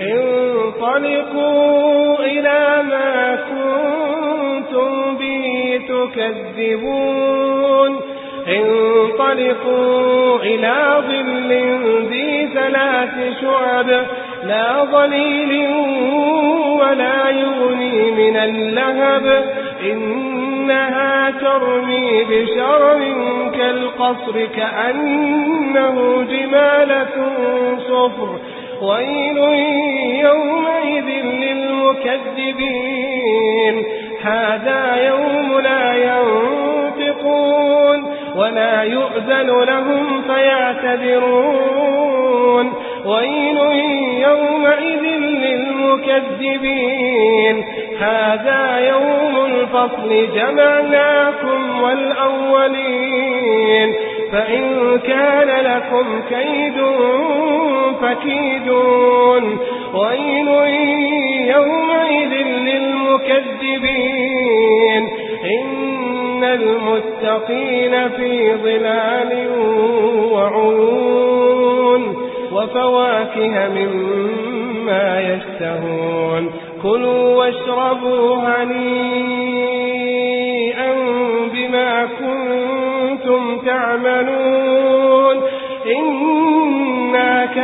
انطلقوا إلى ما كنتم به تكذبون. انطلقوا إلى ظل ذي ثلاث شعب لا ظليل ولا يغني من اللهب. إنها ترمي بشر كالقصر كأنه جمالة صفر. ويل يومئذ للمكذبين. هذا يوم لا ينطقون ولا يؤذن لهم فيعتذرون. ويل يومئذ للمكذبين. هذا يوم الفصل جمعناكم والأولين. فإن كان لكم كيد فكيدون ويل يومئذ للمكذبين. إن المتقين في ظلال وعيون. وفواكه مما يشتهون. كلوا واشربوا هنيئا.